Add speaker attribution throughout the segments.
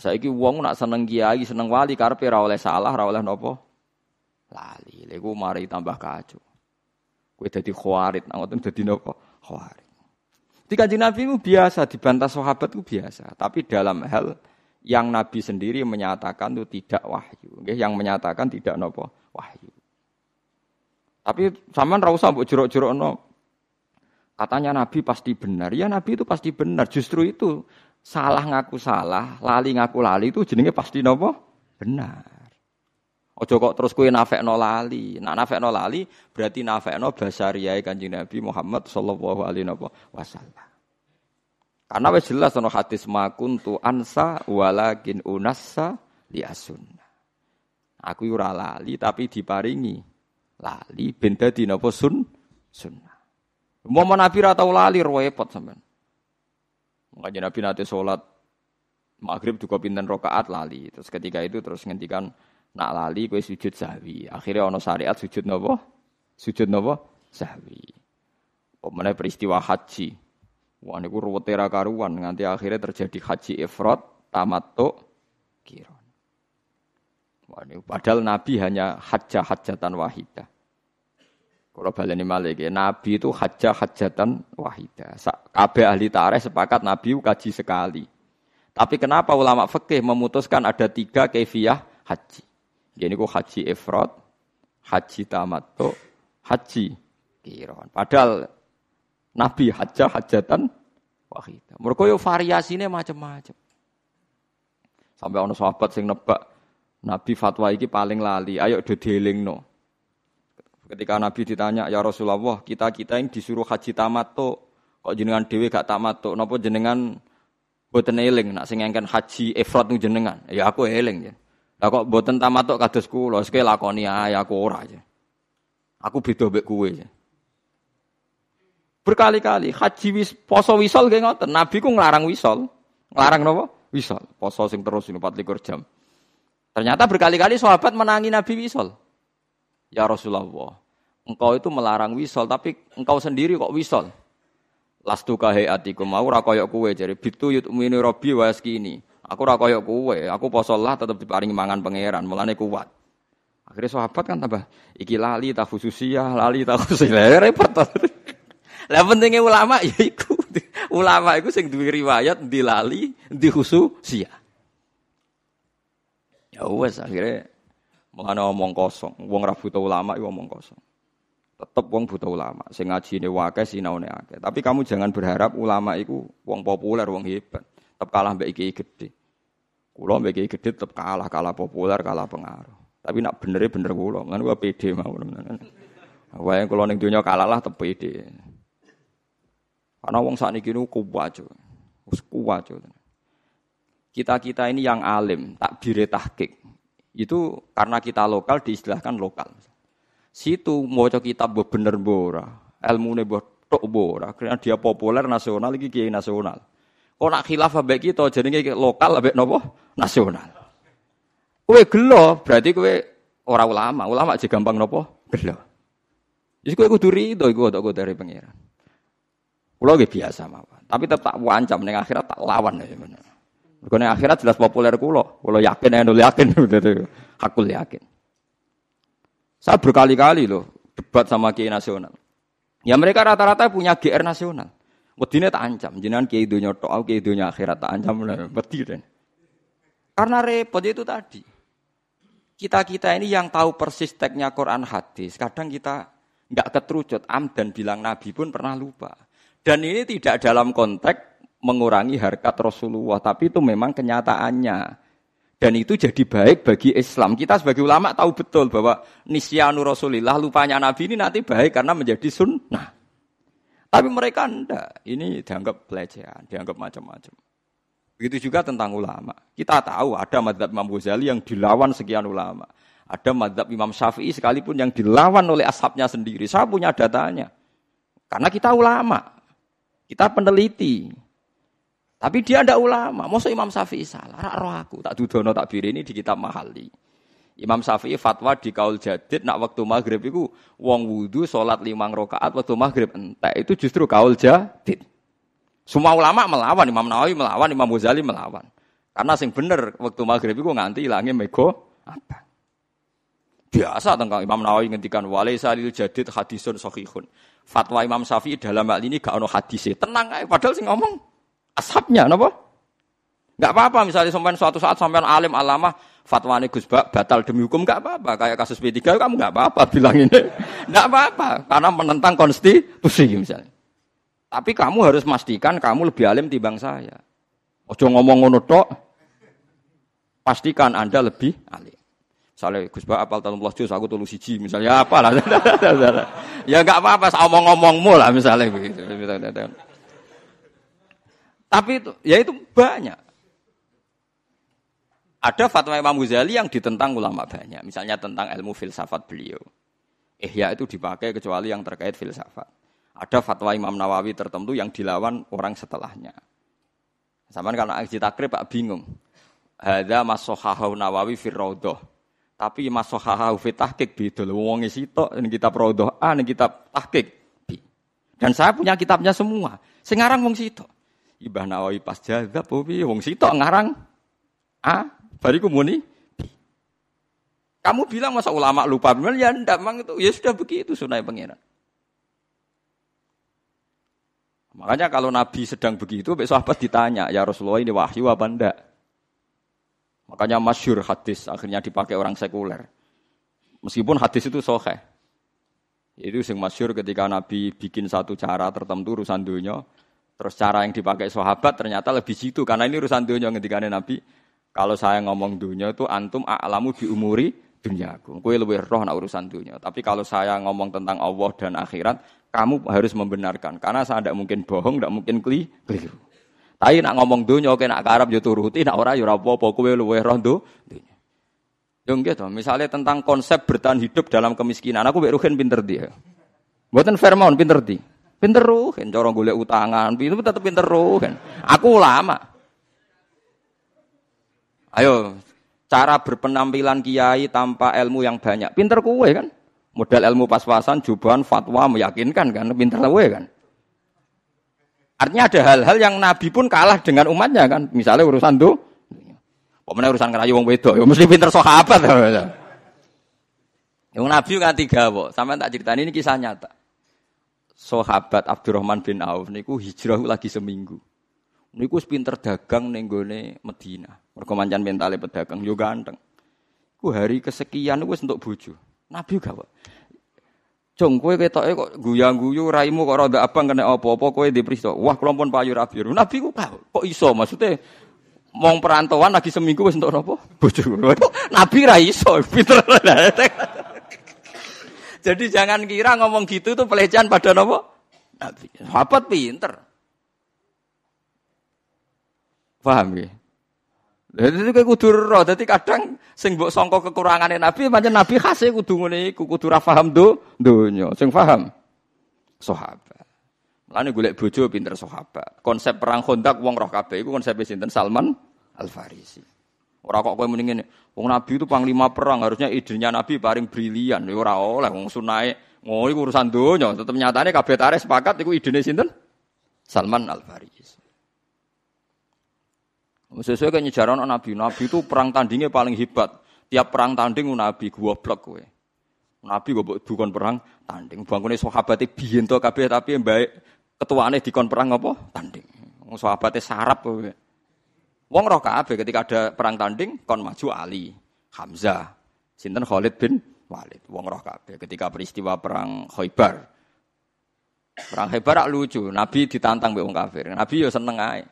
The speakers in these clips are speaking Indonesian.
Speaker 1: Saiki wong nak seneng kiai, seneng wali karepe ora oleh salah, ora oleh napa? Lali. Iku mari tambah kacau. Kowe dadi khawarit, ngoten dadi napa? Khawarit. Di kanjeng Nabi itu biasa, dibantah sahabat itu biasa. Tapi dalam hal yang Nabi sendiri menyatakan itu tidak wahyu. Yang menyatakan tidak nopo wahyu. Tapi sama ra usah mbok jerok-jerokno. Katanya Nabi pasti benar. Ya Nabi itu pasti benar. Justru itu salah ngaku salah, lali ngaku lali itu jenenge pasti nopo benar. Ojo kok terus kue nafekno lali. Nak nafekno lali berarti nafekno basariyai Kanjeng Nabi Muhammad sallallahu alaihi wasallam. Karena wis jelas ana hadis makuntu ansa walakin unassa liasun. Aku ora lali tapi diparingi lali ben dadi napa sun sunnah. Mau Nabi ra tau lali repot sampean. Makanya Nabi nanti sholat maghrib juga pinten rokaat lali. Terus ketika itu terus ngendikan nak lali kue sujud sahwi. Akhirnya ono syariat sujud nopo? Sujud nopo? Sahwi. Pemenang peristiwa haji. Wah niku ruwet karuan nganti akhirnya terjadi haji ifrat tamattu kiron. Wah, ini, padahal Nabi hanya hajjah hajatan wahidah. Kalau baleni malik ya, Nabi itu hajjah hajatan wahidah. Kabeh ahli tarikh sepakat Nabi kaji sekali. Tapi kenapa ulama fikih memutuskan ada tiga kefiah haji? Jadi ku haji ifrat, haji tamattu, haji kiron. Padahal Nabi hajjah hajatan wahidah. Mereka yo variasinya macam-macam. Sampai ono sahabat sing nebak Nabi fatwa iki paling lali, ayo do no. Ketika Nabi ditanya, "Ya Rasulullah, kita-kita yang disuruh haji tamattu, kok jenengan dhewe gak tamattu? Napa jenengan boten eling nak sing engken haji ifrat nu jenengan?" Ya aku eling ya. Lah kok boten tamattu kados kula, sik lakoni ae aku ora aja. Aku beda mbek kowe ya. Berkali-kali haji wis poso wisol nggih ngoten. Nabi ku nglarang wisol. Nglarang napa? Wisol. Poso sing terus ini 24 jam. Ternyata berkali-kali sahabat menangi Nabi wisol. Ya Rasulullah, engkau itu melarang wisol, tapi engkau sendiri kok wisol. Lastu atiku mau rakoyok kue jadi bitu yut robi ini. Aku rakoyok kue, aku posolah tetap diparingi mangan pangeran, mulane kuat. Akhirnya sahabat kan tambah iki lali tak khususiyah, lali tak khususiyah, repot. Lah pentingnya ulama ya iku. Ulama iku sing duwe riwayat dilali, di khususiyah. Ya wes akhirnya mengenai omong kosong. Wong ra buta ulama itu omong kosong. Tetep wong buta ulama. Sing ini wakai sinaune akeh. Tapi kamu jangan berharap ulama itu wong populer, wong hebat. Tetep kalah mbek iki gede. Kulo mbek iki gede tetep kalah, kalah populer, kalah pengaruh. Tapi nak bener bener kulo, kan gua pede mau. Wae kulo ning kalah lah tetep pede. Karena wong sakniki niku kuwat. Wis kuwat. Kita-kita ini yang alim, tak bire tahkik. Itu karena kita lokal diistilahkan lokal. Situ mau kita bener bora, ilmu ne tok bora, karena dia populer nasional lagi kiai nasional. Kok nak khilaf ambek kita jenenge lokal ambek nopo nasional. Kowe gelo berarti kowe ora ulama, ulama aja gampang nopo gelo. Jadi kowe kudu rido iku tok dari pangeran. Kulo biasa mawon, tapi tetap wancam ning akhirat tak lawan ya bener. Mereka akhirat jelas populer kulo. Kulo yakin, endo yakin. Hakul yakin. Saya berkali-kali loh debat sama kiai nasional. Ya mereka rata-rata punya GR nasional. Wedine tak ancam, jenengan kiai dunia tok, kiai dunia akhirat tak ancam wedi Karena repot itu tadi. Kita-kita ini yang tahu persis teksnya Quran hadis, kadang kita nggak keterucut am dan bilang Nabi pun pernah lupa. Dan ini tidak dalam konteks mengurangi harkat Rasulullah, tapi itu memang kenyataannya. Dan itu jadi baik bagi Islam. Kita sebagai ulama tahu betul bahwa nisyanu Rasulillah, lupanya Nabi ini nanti baik karena menjadi sunnah. Tapi mereka enggak. Ini dianggap pelecehan, dianggap macam-macam. Begitu juga tentang ulama. Kita tahu ada madhab Imam Ghazali yang dilawan sekian ulama. Ada madhab Imam Syafi'i sekalipun yang dilawan oleh ashabnya sendiri. Saya punya datanya. Karena kita ulama. Kita peneliti. Tapi dia ndak ulama. Masa Imam Syafi'i salah? Rak roh aku. Tak dudono tak ini di kitab mahali. Imam Syafi'i fatwa di kaul jadid nak waktu maghrib itu wong wudhu sholat limang rokaat waktu maghrib entek itu justru kaul jadid. Semua ulama melawan, Imam Nawawi melawan, Imam Ghazali melawan. Karena sing bener waktu maghrib iku nganti ilange mego apa? Biasa tentang Imam Nawawi ngendikan walaisa lil jadid hadisun sahihun. Fatwa Imam Syafi'i dalam hal ini gak ono hadisnya. Tenang aja padahal sing ngomong ashabnya napa? Gak apa-apa misalnya sampai suatu saat sampai alim alama fatwa ini Gus batal demi hukum gak apa-apa. Kayak kasus P3 kamu gak apa-apa bilang ini. Gak apa-apa karena menentang konstitusi misalnya. Tapi kamu harus pastikan kamu lebih alim timbang saya. Ojo ngomong ngono tok. Pastikan Anda lebih alim. Misalnya Gus Ba apal talung juz aku tulu siji misalnya apa lah. ya nggak apa-apa omong-omongmu lah misalnya begitu. Tapi itu ya itu banyak. Ada fatwa Imam Ghazali yang ditentang ulama banyak. Misalnya tentang ilmu filsafat beliau. Ihya itu dipakai kecuali yang terkait filsafat. Ada fatwa Imam Nawawi tertentu yang dilawan orang setelahnya. Sama karena aji takrib Pak bingung. Ada masohahu Nawawi firrodoh. Tapi masohahu fi tahqiq beda lho wong sitok ning kitab Raudhah A ning kitab tahqiq B. Dan saya punya kitabnya semua. Sing ngarang wong sitok. Ibah Nawawi pas jazab piye wong sitok ngarang A bariku muni. Kamu bilang masa ulama lupa benar ya ndak mang itu ya sudah begitu sunai pangeran. Makanya kalau Nabi sedang begitu, besok sahabat ditanya, ya Rasulullah ini wahyu apa enggak? Makanya masyur hadis akhirnya dipakai orang sekuler. Meskipun hadis itu sohe. Itu sing masyur ketika Nabi bikin satu cara tertentu urusan dunia. Terus cara yang dipakai sahabat ternyata lebih situ. Karena ini urusan dunia ketika Nabi. Kalau saya ngomong dunia itu antum a'lamu di umuri duniaku. Kue lebih roh nak urusan dunia. Tapi kalau saya ngomong tentang Allah dan akhirat, kamu harus membenarkan. Karena saya tidak mungkin bohong, tidak mungkin keliru. Tapi nak ngomong dunia, oke nak karab yo turuti, nak ora yo apa-apa, kowe luwih roh dunya. Yo to, misalnya tentang konsep bertahan hidup dalam kemiskinan, aku Ruhin pinter dia. Mboten Fairmount pinter di. Pinter Ruhin, cara golek utangan, itu tetep pinter Ruhin. Aku ulama. Ayo, cara berpenampilan kiai tanpa ilmu yang banyak. Pinter kowe kan? Modal ilmu pas-pasan, jubahan, fatwa meyakinkan kan, pinter kowe kan? Artinya ada hal-hal yang Nabi pun kalah dengan umatnya kan. Misalnya urusan tuh, pokoknya urusan ngerayu wong wedok, ya mesti pinter sahabat. Yang Nabi kan tiga, kok. Sama tak cerita ini kisah nyata. Sahabat Abdurrahman bin Auf niku hijrah lagi seminggu. Niku pinter dagang ning gone Medina. Mergo mancan mentale pedagang yo ganteng. Ku hari kesekian wis entuk bojo. Nabi gak. Jong kowe ketoke kok guyang-guyu raimu kok rada abang kena apa-apa kowe di pristo. Wah, kelompok payu rabi. Nabi ku kok iso maksudnya mong perantauan lagi seminggu wis entuk apa? Bojo. Nabi ra iso, pinter. Jadi jangan kira ngomong gitu tuh pelecehan pada nopo. Nabi. Sahabat pinter. Paham ya? Jadi itu kayak kudu roh. Jadi kadang sing mbok sangka kekurangane Nabi, pancen Nabi khase kudu ngene iku, kudu ra paham do donya. Sing paham sahabat. Mulane golek bojo pinter sahabat. Konsep perang Khandaq wong roh kabeh iku konsep sinten Salman Al Farisi. Ora kok kowe muni ngene, wong Nabi itu panglima perang, harusnya idenya Nabi paling brilian. Ya ora oleh wong sunae ngono iku urusan donya, tetep nyatane kabeh tarik sepakat iku idene sinten? Salman Al Farisi. Sesuai kan nyejaran Nabi. Nabi itu perang tandingnya paling hebat. Tiap perang tanding Nabi gua blok kowe. Nabi gua bukan perang tanding. Bangkune sahabate biyen to kabeh tapi yang baik ketuane dikon perang apa? Tanding. Sahabate sarap kowe. Wong roh kabeh ketika ada perang tanding kon maju Ali, Hamzah, sinten Khalid bin Walid. Wong roh kabeh ketika peristiwa perang Khaibar. Perang Khaibar lucu, Nabi ditantang mbek wong kafir. Nabi yo seneng ae.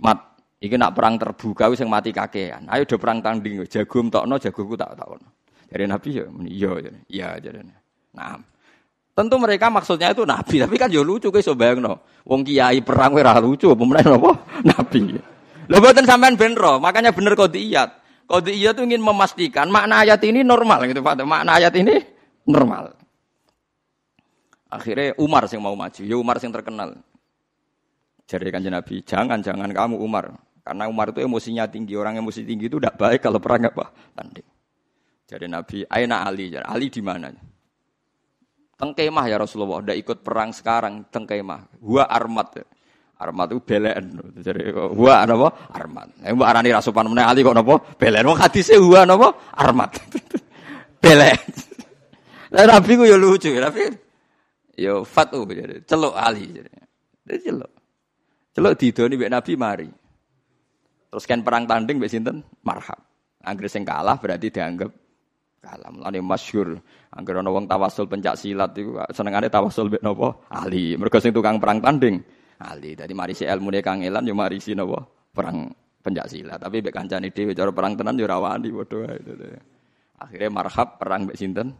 Speaker 1: Mat Iki nak perang terbuka wis mati kakean. Ayo do perang tanding jago tokno jagoku tak takon. Dari Nabi ya iya iya jadi. Nah, tentu mereka maksudnya itu Nabi, tapi kan yo lucu kowe iso bayangno. Wong kiai perang ora lucu apa meneh napa? Nabi. Lho mboten sampean ben makanya bener kodiyat. Kodiyat itu ingin memastikan makna ayat ini normal gitu Pak. Makna ayat ini normal. Akhirnya Umar yang mau maju, ya Umar yang terkenal. Jadi kanjeng Nabi, jangan jangan kamu Umar. Karena Umar itu emosinya tinggi. Orang emosi tinggi itu tidak baik kalau perang apa? Tanding. Jadi Nabi, Aina Ali. Ali di mana? Tengkemah ya Rasulullah. Udah ikut perang sekarang. Tengkemah. Gua armat. Armat itu belen. Jadi huwa napa? Armat. Eh mbok arani ra sopan ali kok napa? Belen. Wong hadise huwa napa? Armat. belen. Lah Nabi ku ya lucu, tapi ya fatu jadi celuk ali jadi. celuk. Celuk didoni mbek Nabi mari. Terus kan perang tanding mbek sinten? Marhab. Angger sing kalah berarti dianggap kalah. Mulane masyhur angger ana wong tawasul pencak silat iku senengane tawasul mbek napa? Ali. Mergo sing tukang perang tanding ahli. Dadi marisi ilmu ne Kang Elan yo marisi napa? Perang silat. Tapi mbek kancane dhewe cara perang tenan yo rawani padha. Akhirnya marhab perang mbek sinten?